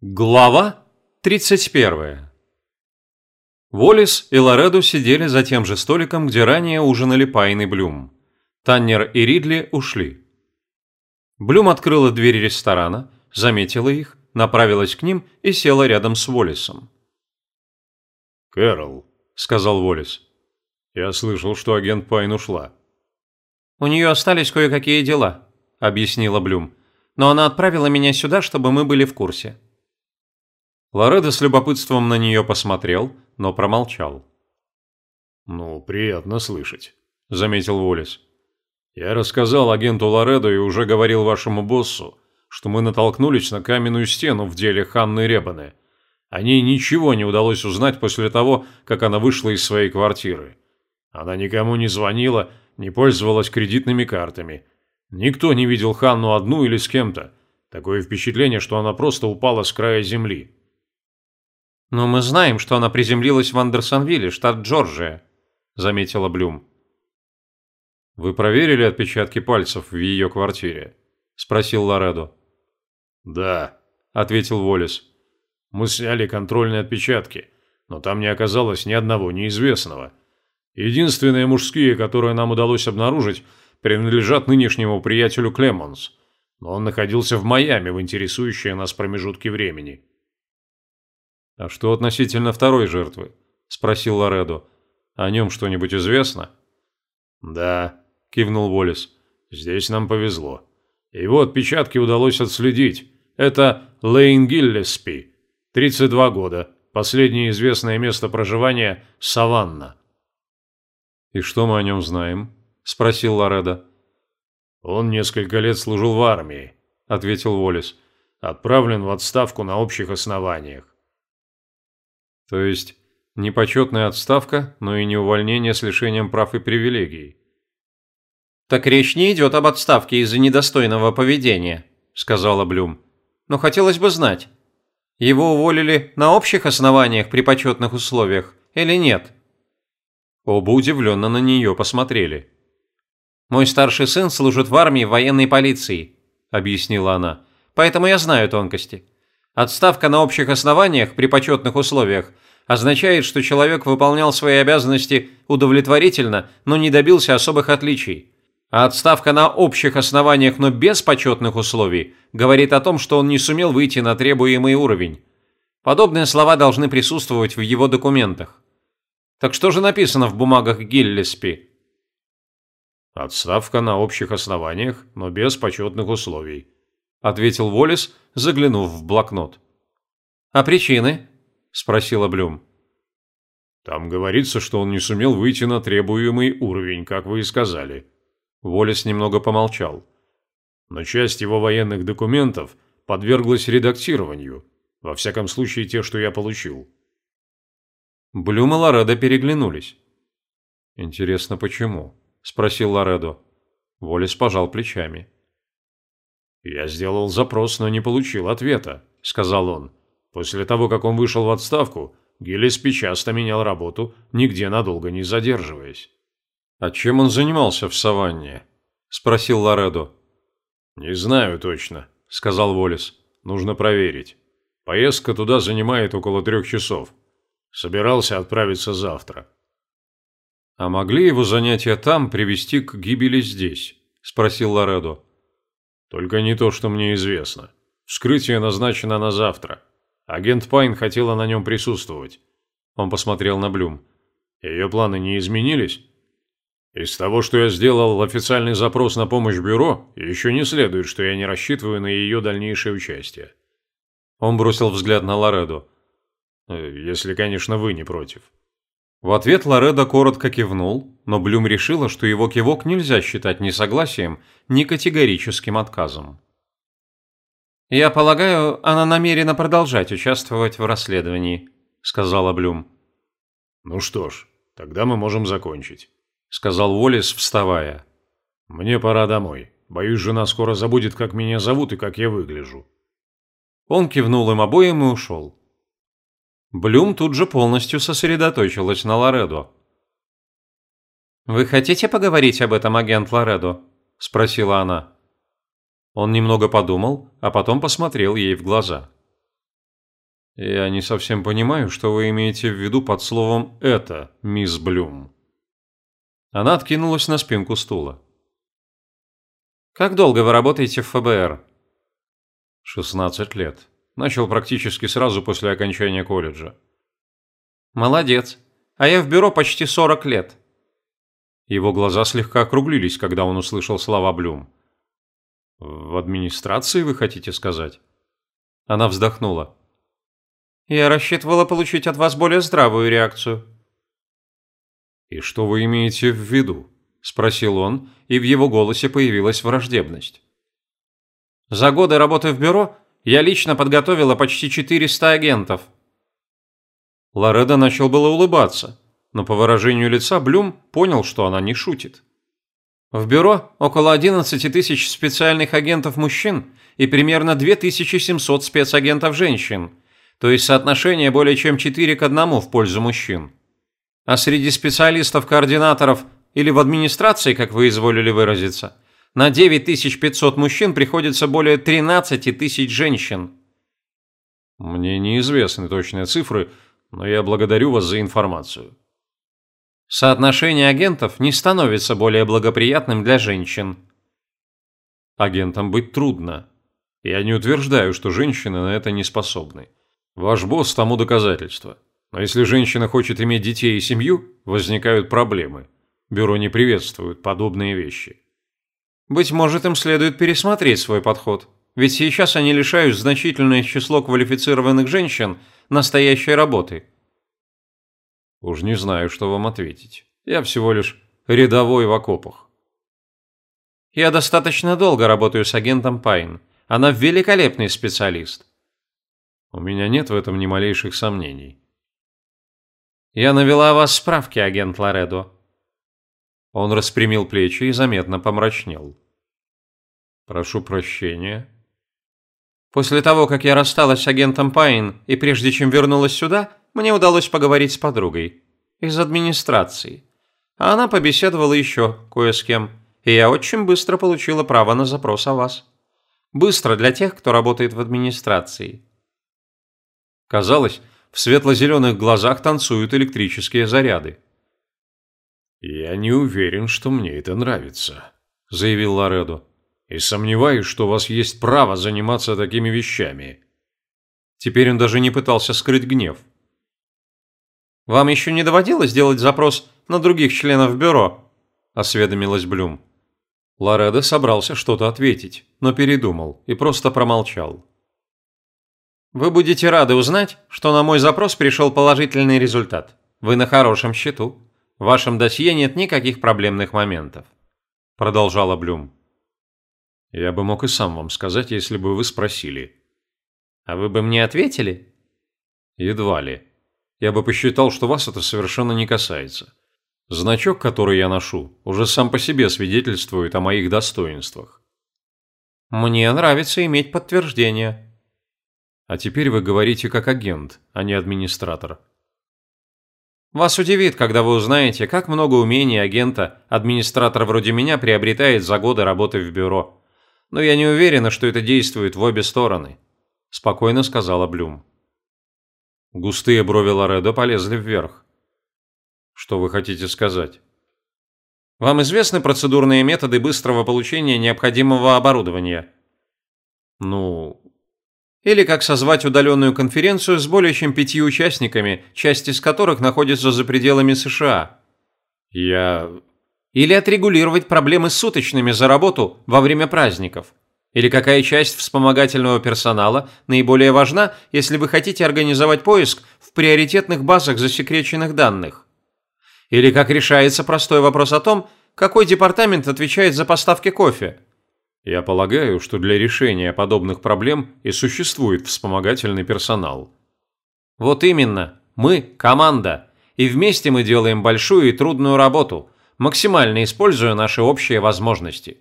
Глава 31. Волис и Лоредо сидели за тем же столиком, где ранее ужинали Пайн и Блюм. Таннер и Ридли ушли. Блюм открыла дверь ресторана, заметила их, направилась к ним и села рядом с Волисом. «Кэрол», — сказал Волис, — «я слышал, что агент Пайн ушла». «У нее остались кое-какие дела», — объяснила Блюм. «Но она отправила меня сюда, чтобы мы были в курсе». Лоредо с любопытством на нее посмотрел, но промолчал. «Ну, приятно слышать», – заметил Уоллес. «Я рассказал агенту Лоредо и уже говорил вашему боссу, что мы натолкнулись на каменную стену в деле Ханны Ребаны. О ней ничего не удалось узнать после того, как она вышла из своей квартиры. Она никому не звонила, не пользовалась кредитными картами. Никто не видел Ханну одну или с кем-то. Такое впечатление, что она просто упала с края земли. «Но мы знаем, что она приземлилась в Андерсонвилле, штат Джорджия», – заметила Блюм. «Вы проверили отпечатки пальцев в ее квартире?» – спросил Лоредо. «Да», – ответил Волис. «Мы сняли контрольные отпечатки, но там не оказалось ни одного неизвестного. Единственные мужские, которые нам удалось обнаружить, принадлежат нынешнему приятелю Клемонс, но он находился в Майами в интересующие нас промежутке времени». «А что относительно второй жертвы?» – спросил Лоредо. «О нем что-нибудь известно?» «Да», – кивнул Волис. «Здесь нам повезло. Его отпечатки удалось отследить. Это Лейн Гиллеспи, 32 года. Последнее известное место проживания – Саванна». «И что мы о нем знаем?» – спросил Лоредо. «Он несколько лет служил в армии», – ответил Волис. «Отправлен в отставку на общих основаниях. То есть не почетная отставка, но и не увольнение с лишением прав и привилегий. «Так речь не идет об отставке из-за недостойного поведения», – сказала Блюм. «Но хотелось бы знать, его уволили на общих основаниях при почетных условиях или нет?» Оба удивленно на нее посмотрели. «Мой старший сын служит в армии военной полиции», – объяснила она. «Поэтому я знаю тонкости. Отставка на общих основаниях при почетных условиях означает, что человек выполнял свои обязанности удовлетворительно, но не добился особых отличий. А отставка на общих основаниях, но без почетных условий, говорит о том, что он не сумел выйти на требуемый уровень. Подобные слова должны присутствовать в его документах. Так что же написано в бумагах Гиллеспи? Отставка на общих основаниях, но без почетных условий ответил Волис, заглянув в блокнот. «А причины?» – спросила Блюм. «Там говорится, что он не сумел выйти на требуемый уровень, как вы и сказали». Волис немного помолчал. «Но часть его военных документов подверглась редактированию. Во всяком случае, те, что я получил». Блюм и Лоредо переглянулись. «Интересно, почему?» – спросил Лоредо. Волис пожал плечами. «Я сделал запрос, но не получил ответа», – сказал он. «После того, как он вышел в отставку, Гиллеспи часто менял работу, нигде надолго не задерживаясь». «А чем он занимался в саванне?» – спросил Лоредо. «Не знаю точно», – сказал Волис. «Нужно проверить. Поездка туда занимает около трех часов. Собирался отправиться завтра». «А могли его занятия там привести к гибели здесь?» – спросил Лоредо. Только не то, что мне известно. Вскрытие назначено на завтра. Агент Пайн хотела на нем присутствовать. Он посмотрел на Блюм. Ее планы не изменились? Из того, что я сделал официальный запрос на помощь бюро, еще не следует, что я не рассчитываю на ее дальнейшее участие. Он бросил взгляд на Лоредо. «Э, если, конечно, вы не против. В ответ Лоредо коротко кивнул, но Блюм решила, что его кивок нельзя считать ни согласием, ни категорическим отказом. «Я полагаю, она намерена продолжать участвовать в расследовании», – сказала Блюм. «Ну что ж, тогда мы можем закончить», – сказал Уоллес, вставая. «Мне пора домой. Боюсь, жена скоро забудет, как меня зовут и как я выгляжу». Он кивнул им обоим и ушел. Блюм тут же полностью сосредоточилась на Лоредо. «Вы хотите поговорить об этом, агент Лоредо?» – спросила она. Он немного подумал, а потом посмотрел ей в глаза. Я не совсем понимаю, что вы имеете в виду под словом «это», мисс Блюм. Она откинулась на спинку стула. Как долго вы работаете в ФБР? 16 лет. Начал практически сразу после окончания колледжа. Молодец. А я в бюро почти 40 лет. Его глаза слегка округлились, когда он услышал слова Блюм. «В администрации, вы хотите сказать?» Она вздохнула. «Я рассчитывала получить от вас более здравую реакцию». «И что вы имеете в виду?» – спросил он, и в его голосе появилась враждебность. «За годы работы в бюро я лично подготовила почти 400 агентов». Лореда начал было улыбаться, но по выражению лица Блюм понял, что она не шутит. В бюро около 11 тысяч специальных агентов мужчин и примерно 2700 спецагентов женщин, то есть соотношение более чем 4 к 1 в пользу мужчин. А среди специалистов-координаторов или в администрации, как вы изволили выразиться, на 9500 мужчин приходится более 13 тысяч женщин. Мне неизвестны точные цифры, но я благодарю вас за информацию. Соотношение агентов не становится более благоприятным для женщин. Агентам быть трудно. Я не утверждаю, что женщины на это не способны. Ваш босс тому доказательство. Но если женщина хочет иметь детей и семью, возникают проблемы. Бюро не приветствует подобные вещи. Быть может, им следует пересмотреть свой подход. Ведь сейчас они лишают значительное число квалифицированных женщин настоящей работы – Уж не знаю, что вам ответить. Я всего лишь рядовой в окопах. Я достаточно долго работаю с агентом Пайн. Она великолепный специалист. У меня нет в этом ни малейших сомнений. Я навела о вас справки, агент Лоредо. Он распрямил плечи и заметно помрачнел. Прошу прощения. После того, как я рассталась с агентом Пайн и прежде чем вернулась сюда, мне удалось поговорить с подругой. Из администрации. А она побеседовала еще кое с кем. И я очень быстро получила право на запрос о вас. Быстро для тех, кто работает в администрации. Казалось, в светло-зеленых глазах танцуют электрические заряды. «Я не уверен, что мне это нравится», – заявил Лоредо. «И сомневаюсь, что у вас есть право заниматься такими вещами». Теперь он даже не пытался скрыть гнев. «Вам еще не доводилось делать запрос на других членов бюро?» – осведомилась Блюм. Лоредо собрался что-то ответить, но передумал и просто промолчал. «Вы будете рады узнать, что на мой запрос пришел положительный результат. Вы на хорошем счету. В вашем досье нет никаких проблемных моментов», – продолжала Блюм. «Я бы мог и сам вам сказать, если бы вы спросили». «А вы бы мне ответили?» «Едва ли», я бы посчитал, что вас это совершенно не касается. Значок, который я ношу, уже сам по себе свидетельствует о моих достоинствах. Мне нравится иметь подтверждение. А теперь вы говорите как агент, а не администратор. Вас удивит, когда вы узнаете, как много умений агента администратор вроде меня приобретает за годы работы в бюро. Но я не уверена, что это действует в обе стороны, спокойно сказала Блюм. Густые брови Лоредо полезли вверх. Что вы хотите сказать? Вам известны процедурные методы быстрого получения необходимого оборудования? Ну... Или как созвать удаленную конференцию с более чем пятью участниками, часть из которых находится за пределами США? Я... Или отрегулировать проблемы с суточными за работу во время праздников? Или какая часть вспомогательного персонала наиболее важна, если вы хотите организовать поиск в приоритетных базах засекреченных данных? Или как решается простой вопрос о том, какой департамент отвечает за поставки кофе? Я полагаю, что для решения подобных проблем и существует вспомогательный персонал. Вот именно. Мы – команда. И вместе мы делаем большую и трудную работу, максимально используя наши общие возможности.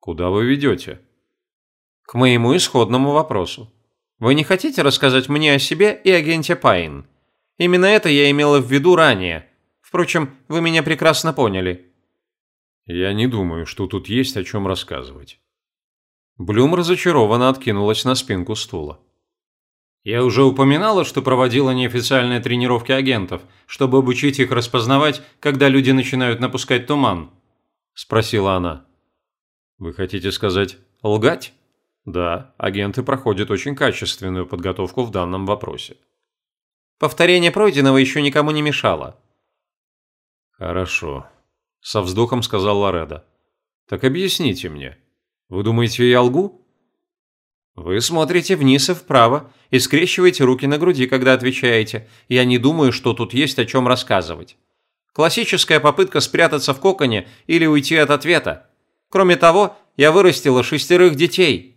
Куда вы ведете? К моему исходному вопросу. Вы не хотите рассказать мне о себе и агенте Пайн? Именно это я имела в виду ранее. Впрочем, вы меня прекрасно поняли. Я не думаю, что тут есть о чем рассказывать. Блюм разочарованно откинулась на спинку стула. Я уже упоминала, что проводила неофициальные тренировки агентов, чтобы обучить их распознавать, когда люди начинают напускать туман. Спросила она. Вы хотите сказать лгать? Да, агенты проходят очень качественную подготовку в данном вопросе. Повторение пройденного еще никому не мешало. Хорошо, со вздохом сказал Лореда. Так объясните мне. Вы думаете, я лгу? Вы смотрите вниз и вправо и скрещиваете руки на груди, когда отвечаете. Я не думаю, что тут есть о чем рассказывать. Классическая попытка спрятаться в коконе или уйти от ответа. Кроме того, я вырастила шестерых детей.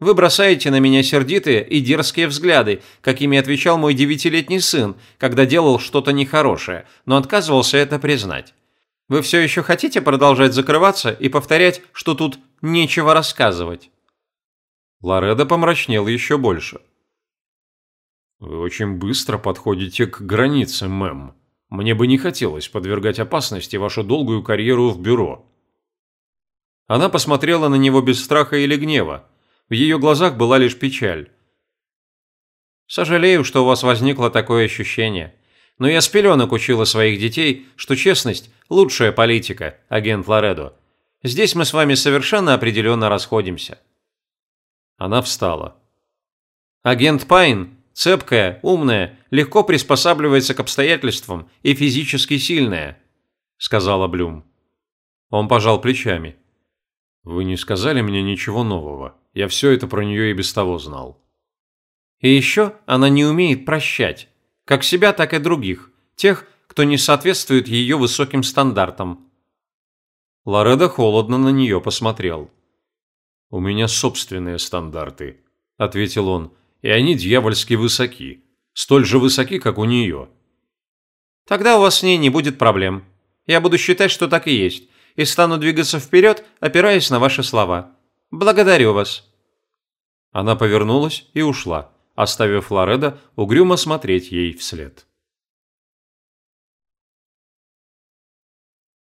Вы бросаете на меня сердитые и дерзкие взгляды, какими отвечал мой девятилетний сын, когда делал что-то нехорошее, но отказывался это признать. Вы все еще хотите продолжать закрываться и повторять, что тут нечего рассказывать? Лореда помрачнел еще больше. «Вы очень быстро подходите к границе, мэм. Мне бы не хотелось подвергать опасности вашу долгую карьеру в бюро». Она посмотрела на него без страха или гнева. В ее глазах была лишь печаль. «Сожалею, что у вас возникло такое ощущение. Но я с пеленок учила своих детей, что честность – лучшая политика, агент Лоредо. Здесь мы с вами совершенно определенно расходимся». Она встала. «Агент Пайн – цепкая, умная, легко приспосабливается к обстоятельствам и физически сильная», – сказала Блюм. Он пожал плечами. «Вы не сказали мне ничего нового. Я все это про нее и без того знал». «И еще она не умеет прощать. Как себя, так и других. Тех, кто не соответствует ее высоким стандартам». Лореда холодно на нее посмотрел. «У меня собственные стандарты», – ответил он, – «и они дьявольски высоки. Столь же высоки, как у нее». «Тогда у вас с ней не будет проблем. Я буду считать, что так и есть, и стану двигаться вперед, опираясь на ваши слова. Благодарю вас». Она повернулась и ушла, оставив Флореда угрюмо смотреть ей вслед.